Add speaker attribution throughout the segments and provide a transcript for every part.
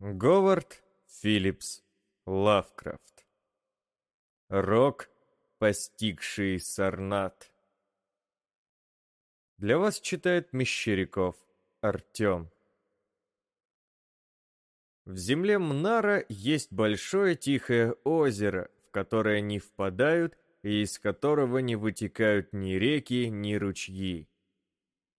Speaker 1: Говард Филлипс Лавкрафт. Рок, постигший Сарнат. Для вас читает Мещеряков Артем В земле Мнара есть большое тихое озеро, в которое не впадают и из которого не вытекают ни реки, ни ручьи.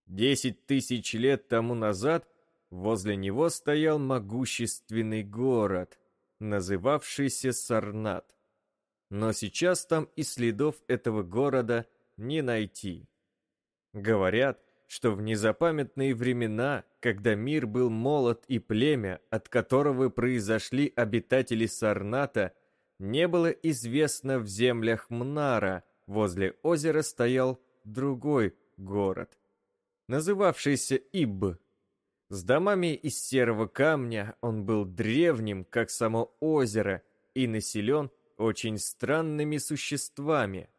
Speaker 1: Десять тысяч лет тому назад возле него стоял могущественный город, называвшийся Сарнат. Но сейчас там и следов этого города не найти. Говорят, что в незапамятные времена, когда мир был молод и племя, от которого произошли обитатели Сарната – не было известно в землях Мнара, возле озера стоял другой город, называвшийся Иб. С домами из серого камня он был древним, как само озеро, и населен очень странными существами.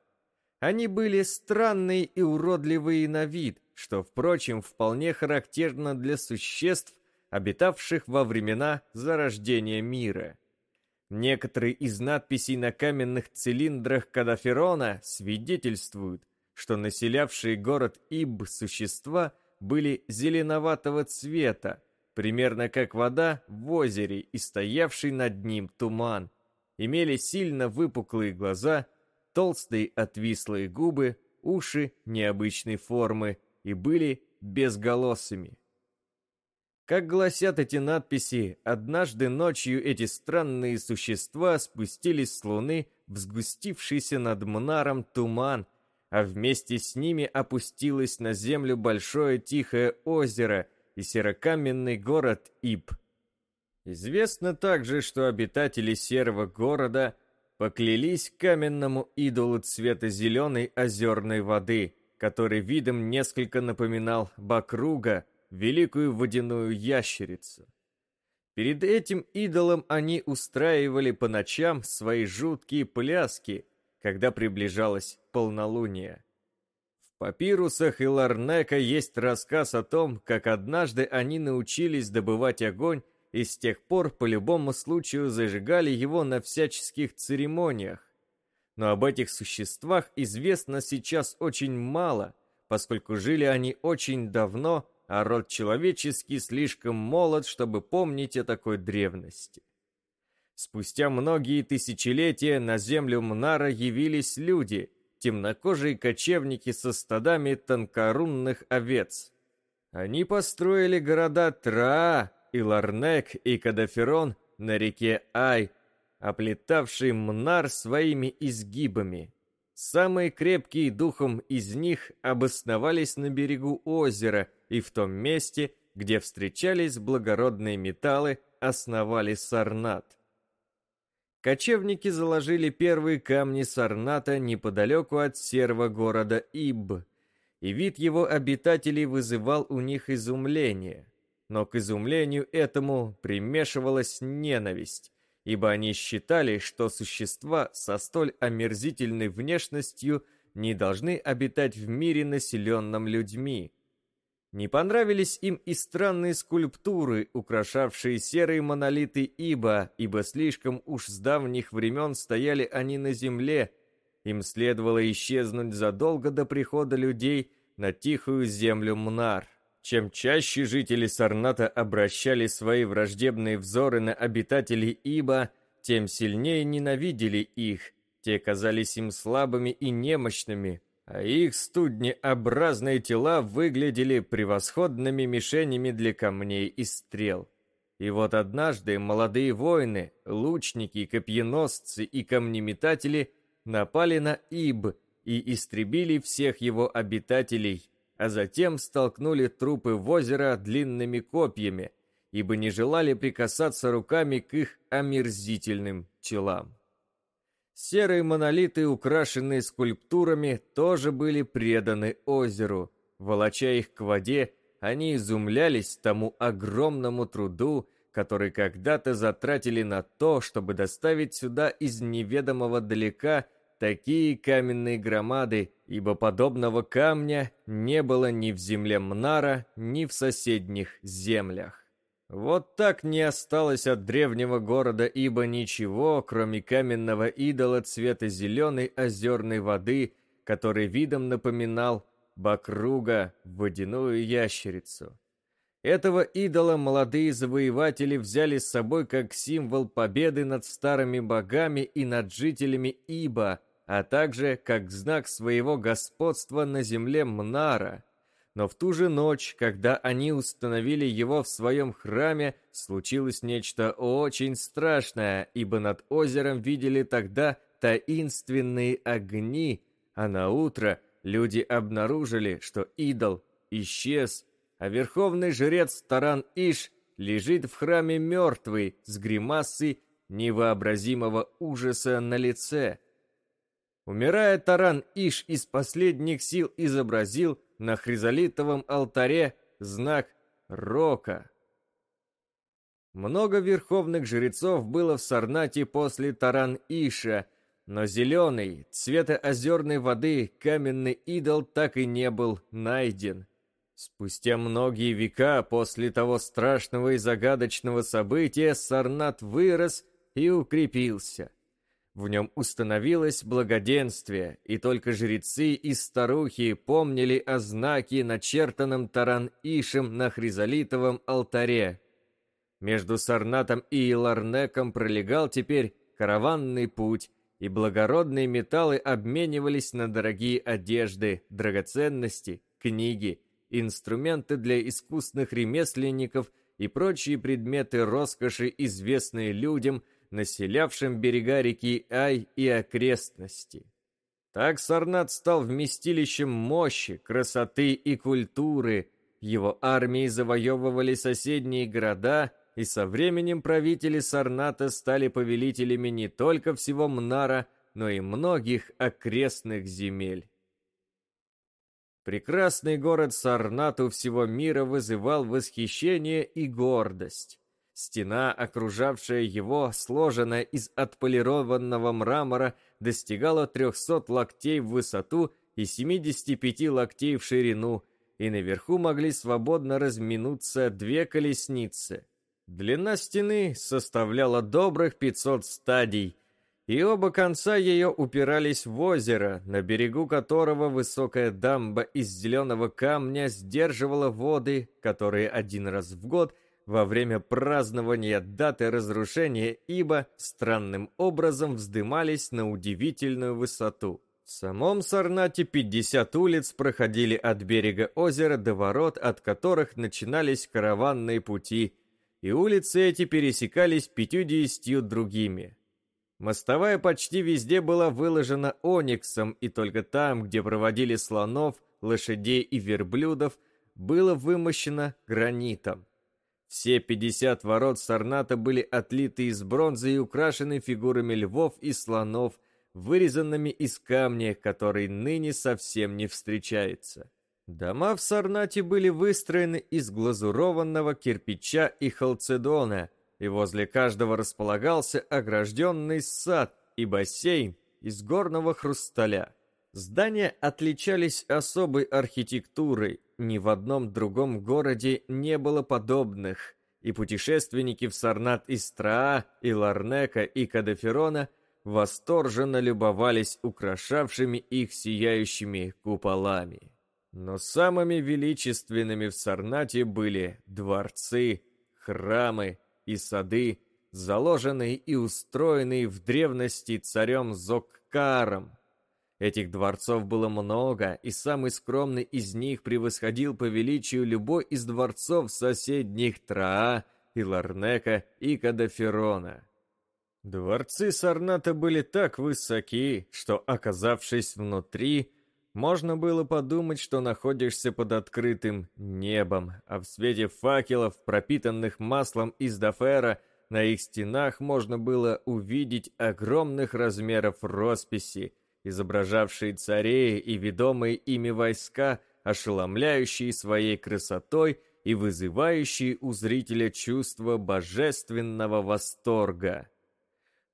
Speaker 1: Они были странные и уродливые на вид, что, впрочем, вполне характерно для существ, обитавших во времена зарождения мира. Некоторые из надписей на каменных цилиндрах Кадаферона свидетельствуют, что населявшие город Иб существа были зеленоватого цвета, примерно как вода в озере и стоявший над ним туман, имели сильно выпуклые глаза, толстые отвислые губы, уши необычной формы и были безголосыми. Как гласят эти надписи, однажды ночью эти странные существа спустились с луны в сгустившийся над Мнаром туман, а вместе с ними опустилось на землю большое тихое озеро и серокаменный город Иб. Известно также, что обитатели серого города поклялись каменному идолу цвета зеленой озерной воды, который видом несколько напоминал Бакруга, великую водяную ящерицу. Перед этим идолом они устраивали по ночам свои жуткие пляски, когда приближалось полнолуние. В папирусах и Ларнека есть рассказ о том, как однажды они научились добывать огонь и с тех пор по любому случаю зажигали его на всяческих церемониях. Но об этих существах известно сейчас очень мало, поскольку жили они очень давно а род человеческий слишком молод, чтобы помнить о такой древности. Спустя многие тысячелетия на землю Мнара явились люди, темнокожие кочевники со стадами тонкорунных овец. Они построили города Траа, и Ларнек, и Кадаферон на реке Ай, оплетавший Мнар своими изгибами. Самые крепкие духом из них обосновались на берегу озера и в том месте, где встречались благородные металлы, основали Сарнат. Кочевники заложили первые камни Сарната неподалеку от серого города Иб, и вид его обитателей вызывал у них изумление. Но к изумлению этому примешивалась ненависть, ибо они считали, что существа со столь омерзительной внешностью не должны обитать в мире, населенном людьми. Не понравились им и странные скульптуры, украшавшие серые монолиты Иба, ибо слишком уж с давних времен стояли они на земле. Им следовало исчезнуть задолго до прихода людей на тихую землю Мнар. Чем чаще жители Сарната обращали свои враждебные взоры на обитателей Иба, тем сильнее ненавидели их. Те казались им слабыми и немощными, а их студнеобразные тела выглядели превосходными мишенями для камней и стрел. И вот однажды молодые воины, лучники, копьеносцы и камнеметатели напали на Иб и истребили всех его обитателей, а затем столкнули трупы в озеро длинными копьями, ибо не желали прикасаться руками к их омерзительным телам. Серые монолиты, украшенные скульптурами, тоже были преданы озеру. Волоча их к воде, они изумлялись тому огромному труду, который когда-то затратили на то, чтобы доставить сюда из неведомого далека такие каменные громады, ибо подобного камня не было ни в земле Мнара, ни в соседних землях. Вот так не осталось от древнего города ибо ничего, кроме каменного идола цвета зеленой озерной воды, который видом напоминал Бакруга, водяную ящерицу. Этого идола молодые завоеватели взяли с собой как символ победы над старыми богами и над жителями Иба, а также как знак своего господства на земле Мнара. Но в ту же ночь, когда они установили его в своем храме, случилось нечто очень страшное, ибо над озером видели тогда таинственные огни, а на утро люди обнаружили, что идол исчез, а верховный жрец Таран-Иш лежит в храме мертвый с гримасой невообразимого ужаса на лице. Умирая, Таран-Иш из последних сил изобразил на хризолитовом алтаре знак Рока. Много верховных жрецов было в Сарнате после Таран-Иша, но зеленый, цвета озерной воды, каменный идол так и не был найден. Спустя многие века после того страшного и загадочного события Сарнат вырос и укрепился. В нем установилось благоденствие, и только жрецы и старухи помнили о знаке, начертанном Таран-Ишем на хризолитовом алтаре. Между Сарнатом и Иларнеком пролегал теперь караванный путь, и благородные металлы обменивались на дорогие одежды, драгоценности, книги, инструменты для искусных ремесленников и прочие предметы роскоши, известные людям – населявшим берега реки Ай и окрестности. Так Сарнат стал вместилищем мощи, красоты и культуры. Его армии завоевывали соседние города, и со временем правители Сарната стали повелителями не только всего Мнара, но и многих окрестных земель. Прекрасный город Сарнату всего мира вызывал восхищение и гордость. Стена, окружавшая его, сложенная из отполированного мрамора, достигала 300 локтей в высоту и 75 локтей в ширину, и наверху могли свободно разминуться две колесницы. Длина стены составляла добрых 500 стадий, и оба конца ее упирались в озеро, на берегу которого высокая дамба из зеленого камня сдерживала воды, которые один раз в год – во время празднования даты разрушения, ибо странным образом вздымались на удивительную высоту. В самом Сарнате 50 улиц проходили от берега озера до ворот, от которых начинались караванные пути, и улицы эти пересекались 50 другими. Мостовая почти везде была выложена ониксом, и только там, где проводили слонов, лошадей и верблюдов, было вымощено гранитом. Все 50 ворот Сарната были отлиты из бронзы и украшены фигурами львов и слонов, вырезанными из камня, который ныне совсем не встречается. Дома в Сарнате были выстроены из глазурованного кирпича и халцедона, и возле каждого располагался огражденный сад и бассейн из горного хрусталя. Здания отличались особой архитектурой, ни в одном другом городе не было подобных, и путешественники в Сарнат из Траа, и Ларнека, и Кадаферона восторженно любовались украшавшими их сияющими куполами. Но самыми величественными в Сарнате были дворцы, храмы и сады, заложенные и устроенные в древности царем Зоккаром, Этих дворцов было много, и самый скромный из них превосходил по величию любой из дворцов соседних Траа, и Ларнека, и Кадаферона. Дворцы Сарната были так высоки, что, оказавшись внутри, можно было подумать, что находишься под открытым небом, а в свете факелов, пропитанных маслом из Дафера, на их стенах можно было увидеть огромных размеров росписи, изображавшие царей и ведомые ими войска, ошеломляющие своей красотой и вызывающие у зрителя чувство божественного восторга.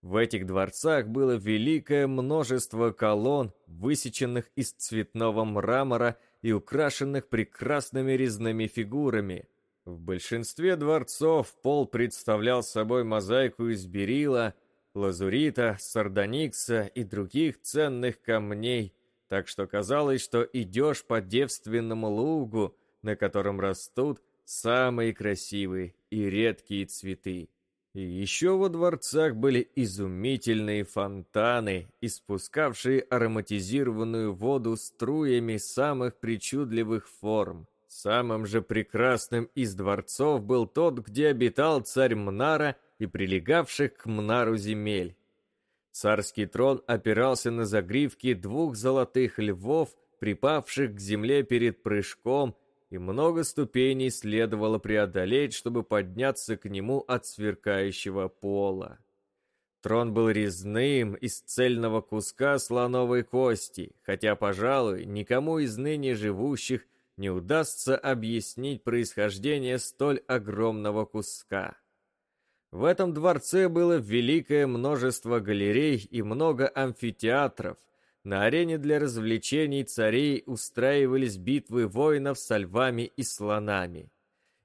Speaker 1: В этих дворцах было великое множество колонн, высеченных из цветного мрамора и украшенных прекрасными резными фигурами. В большинстве дворцов пол представлял собой мозаику из берила, лазурита, сардоникса и других ценных камней, так что казалось, что идешь по девственному лугу, на котором растут самые красивые и редкие цветы. И еще во дворцах были изумительные фонтаны, испускавшие ароматизированную воду струями самых причудливых форм. Самым же прекрасным из дворцов был тот, где обитал царь Мнара и прилегавших к Мнару земель. Царский трон опирался на загривки двух золотых львов, припавших к земле перед прыжком и много ступеней следовало преодолеть, чтобы подняться к нему от сверкающего пола. Трон был резным из цельного куска слоновой кости, хотя, пожалуй, никому из ныне живущих не удастся объяснить происхождение столь огромного куска. В этом дворце было великое множество галерей и много амфитеатров – на арене для развлечений царей устраивались битвы воинов со львами и слонами.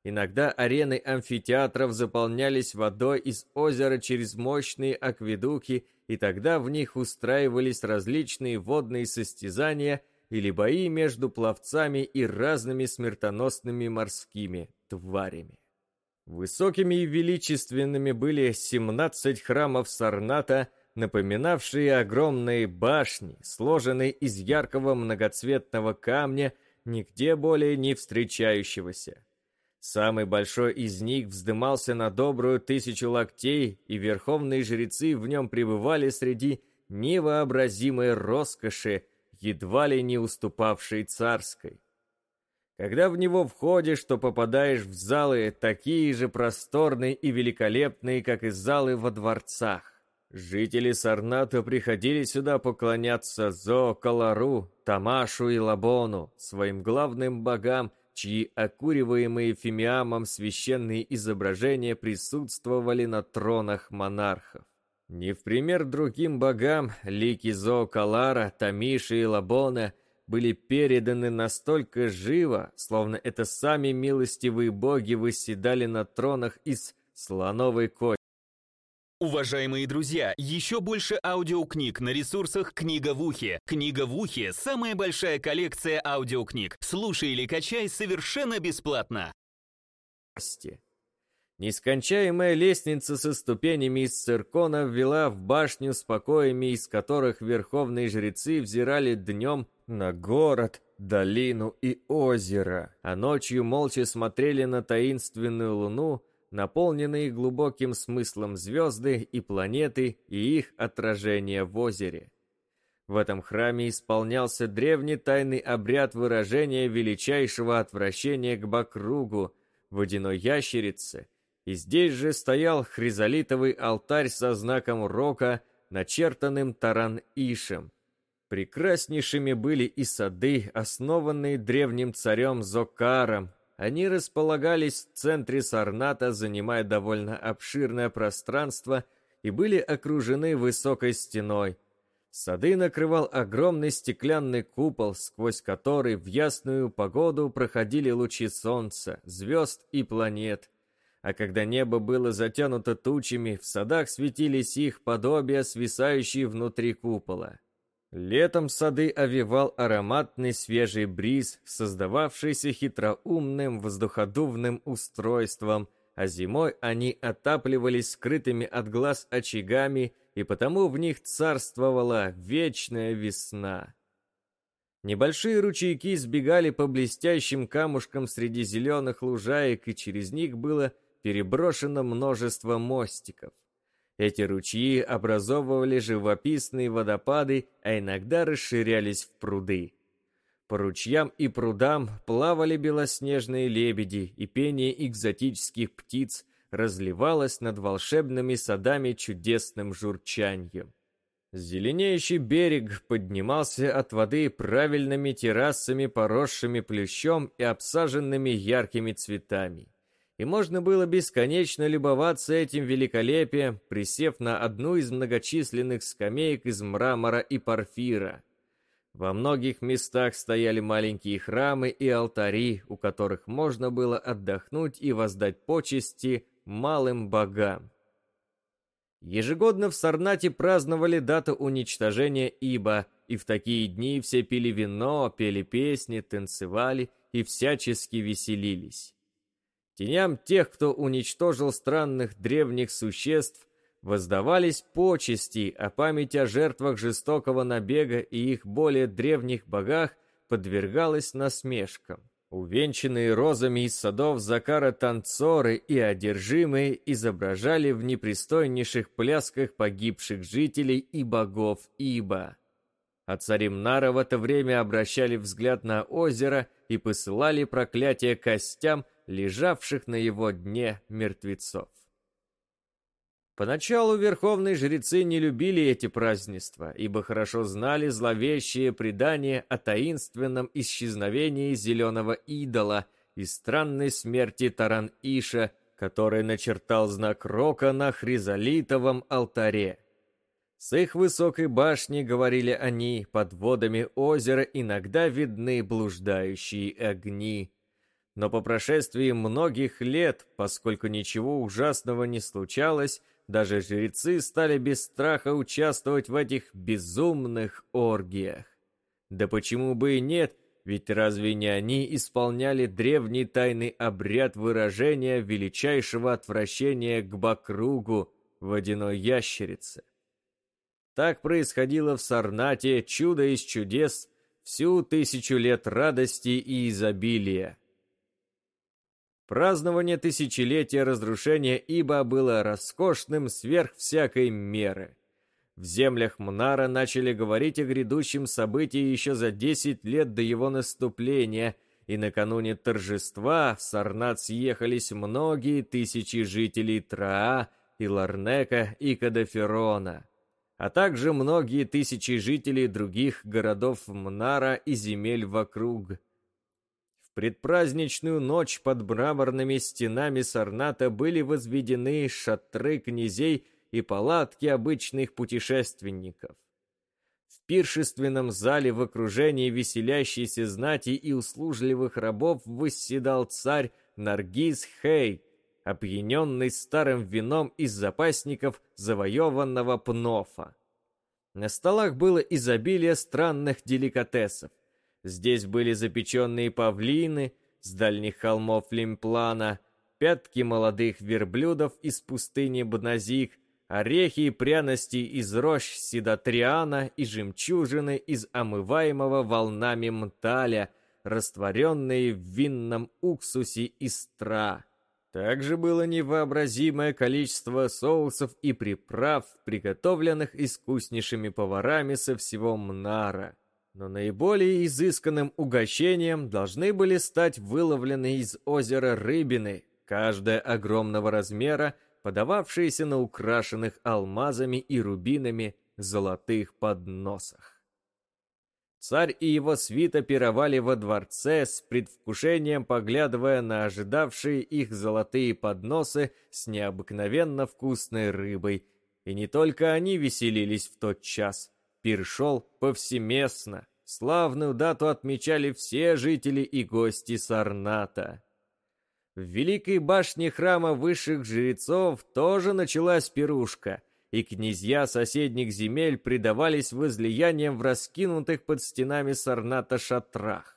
Speaker 1: Иногда арены амфитеатров заполнялись водой из озера через мощные акведуки, и тогда в них устраивались различные водные состязания или бои между пловцами и разными смертоносными морскими тварями. Высокими и величественными были 17 храмов Сарната, напоминавшие огромные башни, сложенные из яркого многоцветного камня, нигде более не встречающегося. Самый большой из них вздымался на добрую тысячу локтей, и верховные жрецы в нем пребывали среди невообразимой роскоши, едва ли не уступавшей царской. Когда в него входишь, то попадаешь в залы такие же просторные и великолепные, как и залы во дворцах. Жители Сарната приходили сюда поклоняться Зо, Калару, Тамашу и Лабону, своим главным богам, чьи окуриваемые фимиамом священные изображения присутствовали на тронах монархов. Не в пример другим богам, лики Зо, Калара, Тамиши и Лабона были переданы настолько живо, словно это сами милостивые боги восседали на тронах из слоновой кости.
Speaker 2: Уважаемые друзья, еще больше аудиокниг на ресурсах «Книга в ухе». «Книга в ухе» — самая большая коллекция аудиокниг. Слушай или качай совершенно бесплатно.
Speaker 1: Нескончаемая лестница со ступенями из циркона ввела в башню с покоями, из которых верховные жрецы взирали днем на город, долину и озеро, а ночью молча смотрели на таинственную луну, наполненные глубоким смыслом звезды и планеты и их отражение в озере. В этом храме исполнялся древний тайный обряд выражения величайшего отвращения к Бакругу, водяной ящерице, и здесь же стоял хризолитовый алтарь со знаком рока, начертанным Таран-Ишем. Прекраснейшими были и сады, основанные древним царем Зокаром, они располагались в центре Сарната, занимая довольно обширное пространство и были окружены высокой стеной. Сады накрывал огромный стеклянный купол, сквозь который в ясную погоду проходили лучи солнца, звезд и планет. А когда небо было затянуто тучами, в садах светились их подобия, свисающие внутри купола. Летом сады овевал ароматный свежий бриз, создававшийся хитроумным воздуходувным устройством, а зимой они отапливались скрытыми от глаз очагами, и потому в них царствовала вечная весна. Небольшие ручейки сбегали по блестящим камушкам среди зеленых лужаек, и через них было переброшено множество мостиков. Эти ручьи образовывали живописные водопады, а иногда расширялись в пруды. По ручьям и прудам плавали белоснежные лебеди, и пение экзотических птиц разливалось над волшебными садами чудесным журчанием. Зеленеющий берег поднимался от воды правильными террасами, поросшими плющом и обсаженными яркими цветами и можно было бесконечно любоваться этим великолепием, присев на одну из многочисленных скамеек из мрамора и порфира. Во многих местах стояли маленькие храмы и алтари, у которых можно было отдохнуть и воздать почести малым богам. Ежегодно в Сарнате праздновали дату уничтожения Иба, и в такие дни все пили вино, пели песни, танцевали и всячески веселились. Теням тех, кто уничтожил странных древних существ, воздавались почести, а память о жертвах жестокого набега и их более древних богах подвергалась насмешкам. Увенчанные розами из садов Закара танцоры и одержимые изображали в непристойнейших плясках погибших жителей и богов Иба. А царимнара в это время обращали взгляд на озеро и посылали проклятие костям, лежавших на его дне мертвецов. Поначалу верховные жрецы не любили эти празднества, ибо хорошо знали зловещие предания о таинственном исчезновении зеленого идола и странной смерти Таран-Иша, который начертал знак рока на хризолитовом алтаре. С их высокой башни, говорили они, под водами озера иногда видны блуждающие огни. Но по прошествии многих лет, поскольку ничего ужасного не случалось, даже жрецы стали без страха участвовать в этих безумных оргиях. Да почему бы и нет, ведь разве не они исполняли древний тайный обряд выражения величайшего отвращения к бакругу водяной ящерице? Так происходило в Сарнате чудо из чудес всю тысячу лет радости и изобилия. Празднование тысячелетия разрушения Иба было роскошным сверх всякой меры. В землях Мнара начали говорить о грядущем событии еще за 10 лет до его наступления, и накануне торжества в Сарнат съехались многие тысячи жителей Траа, и Ларнека, и Кадаферона, а также многие тысячи жителей других городов Мнара и земель вокруг предпраздничную ночь под мраморными стенами Сарната были возведены шатры князей и палатки обычных путешественников. В пиршественном зале в окружении веселящейся знати и услужливых рабов восседал царь Наргиз Хей, опьяненный старым вином из запасников завоеванного Пнофа. На столах было изобилие странных деликатесов. Здесь были запеченные павлины с дальних холмов Лимплана, пятки молодых верблюдов из пустыни Бназик, орехи и пряности из рощ Сидатриана и жемчужины из омываемого волнами Мталя, растворенные в винном уксусе истра. Также было невообразимое количество соусов и приправ, приготовленных искуснейшими поварами со всего Мнара но наиболее изысканным угощением должны были стать выловленные из озера рыбины, каждая огромного размера, подававшиеся на украшенных алмазами и рубинами золотых подносах. Царь и его свита пировали во дворце с предвкушением, поглядывая на ожидавшие их золотые подносы с необыкновенно вкусной рыбой, и не только они веселились в тот час – Пир шел повсеместно. Славную дату отмечали все жители и гости Сарната. В Великой башне храма высших жрецов тоже началась пирушка, и князья соседних земель предавались возлияниям в раскинутых под стенами Сарната шатрах.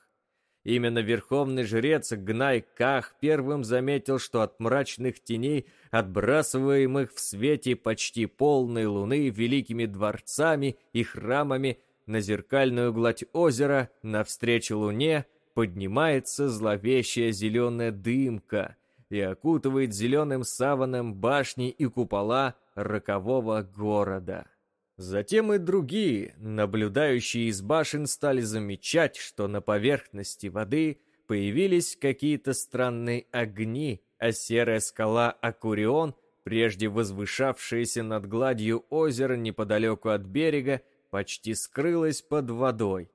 Speaker 1: Именно верховный жрец Гнай Ках первым заметил, что от мрачных теней, отбрасываемых в свете почти полной луны великими дворцами и храмами на зеркальную гладь озера, навстречу луне, поднимается зловещая зеленая дымка и окутывает зеленым саваном башни и купола рокового города. Затем и другие, наблюдающие из башен, стали замечать, что на поверхности воды появились какие-то странные огни, а серая скала Акурион, прежде возвышавшаяся над гладью озера неподалеку от берега, почти скрылась под водой.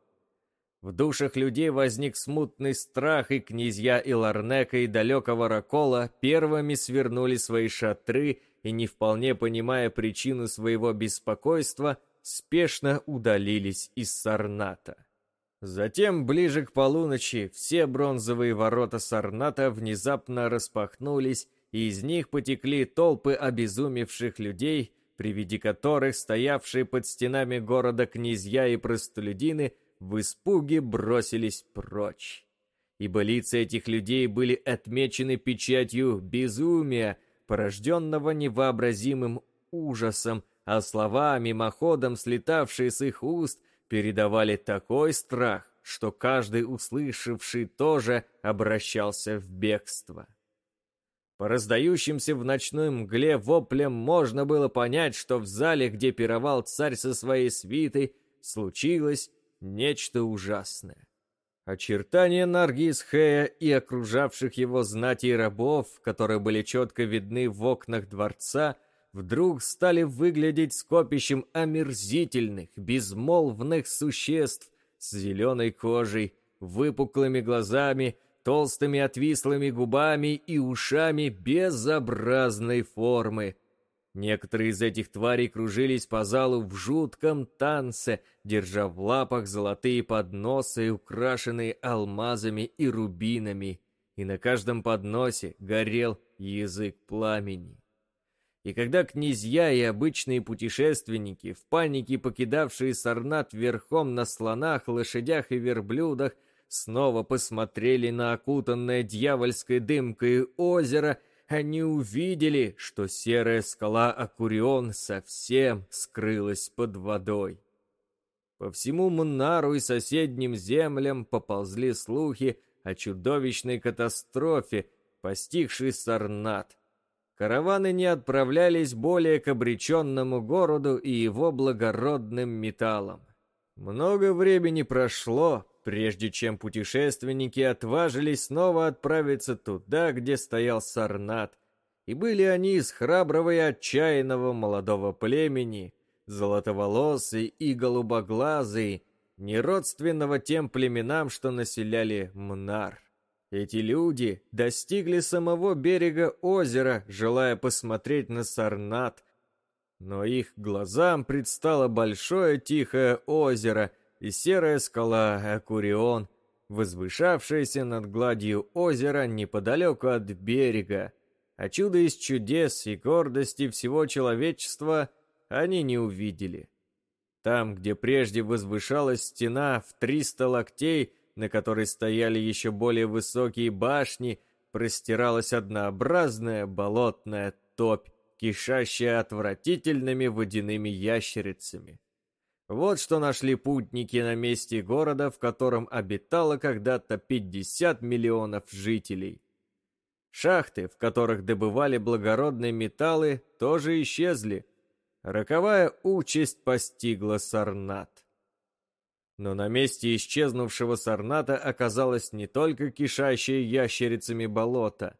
Speaker 1: В душах людей возник смутный страх, и князья Иларнека и далекого Ракола первыми свернули свои шатры и, не вполне понимая причину своего беспокойства, спешно удалились из Сарната. Затем, ближе к полуночи, все бронзовые ворота Сарната внезапно распахнулись, и из них потекли толпы обезумевших людей, при виде которых стоявшие под стенами города князья и простолюдины в испуге бросились прочь. Ибо лица этих людей были отмечены печатью безумия, порожденного невообразимым ужасом, а слова, мимоходом слетавшие с их уст, передавали такой страх, что каждый услышавший тоже обращался в бегство. По раздающимся в ночной мгле воплям можно было понять, что в зале, где пировал царь со своей свитой, случилось нечто ужасное. Очертания Наргисхея и окружавших его знати и рабов, которые были четко видны в окнах дворца, вдруг стали выглядеть скопищем омерзительных, безмолвных существ с зеленой кожей, выпуклыми глазами, толстыми отвислыми губами и ушами безобразной формы. Некоторые из этих тварей кружились по залу в жутком танце, держа в лапах золотые подносы, украшенные алмазами и рубинами, и на каждом подносе горел язык пламени. И когда князья и обычные путешественники, в панике покидавшие Сарнат верхом на слонах, лошадях и верблюдах, снова посмотрели на окутанное дьявольской дымкой озеро, они увидели, что серая скала Акурион совсем скрылась под водой. По всему Мнару и соседним землям поползли слухи о чудовищной катастрофе, постигшей Сарнат. Караваны не отправлялись более к обреченному городу и его благородным металлам. Много времени прошло, прежде чем путешественники отважились снова отправиться туда, где стоял Сарнат, и были они из храброго и отчаянного молодого племени, золотоволосый и голубоглазый, неродственного тем племенам, что населяли Мнар. Эти люди достигли самого берега озера, желая посмотреть на Сарнат, но их глазам предстало большое тихое озеро — и серая скала Акурион, возвышавшаяся над гладью озера неподалеку от берега. А чудо из чудес и гордости всего человечества они не увидели. Там, где прежде возвышалась стена в триста локтей, на которой стояли еще более высокие башни, простиралась однообразная болотная топь, кишащая отвратительными водяными ящерицами. Вот что нашли путники на месте города, в котором обитало когда-то 50 миллионов жителей. Шахты, в которых добывали благородные металлы, тоже исчезли. Роковая участь постигла Сарнат. Но на месте исчезнувшего Сарната оказалось не только кишащее ящерицами болото.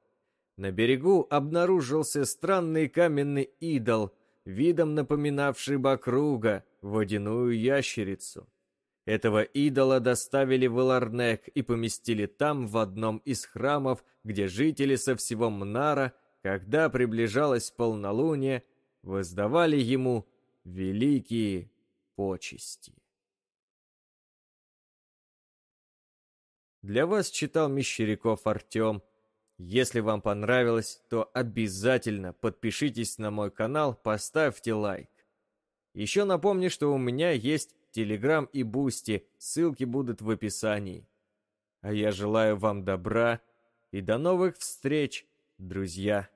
Speaker 1: На берегу обнаружился странный каменный идол, видом напоминавший Бакруга, водяную ящерицу. Этого идола доставили в Эларнек и поместили там, в одном из храмов, где жители со всего Мнара, когда приближалось полнолуние, воздавали ему великие почести. Для вас читал Мещеряков Артем. Если вам понравилось, то обязательно подпишитесь на мой канал, поставьте лайк. Еще напомню, что у меня есть Телеграм и Boosty, ссылки будут в описании. А я желаю вам добра и до новых встреч, друзья!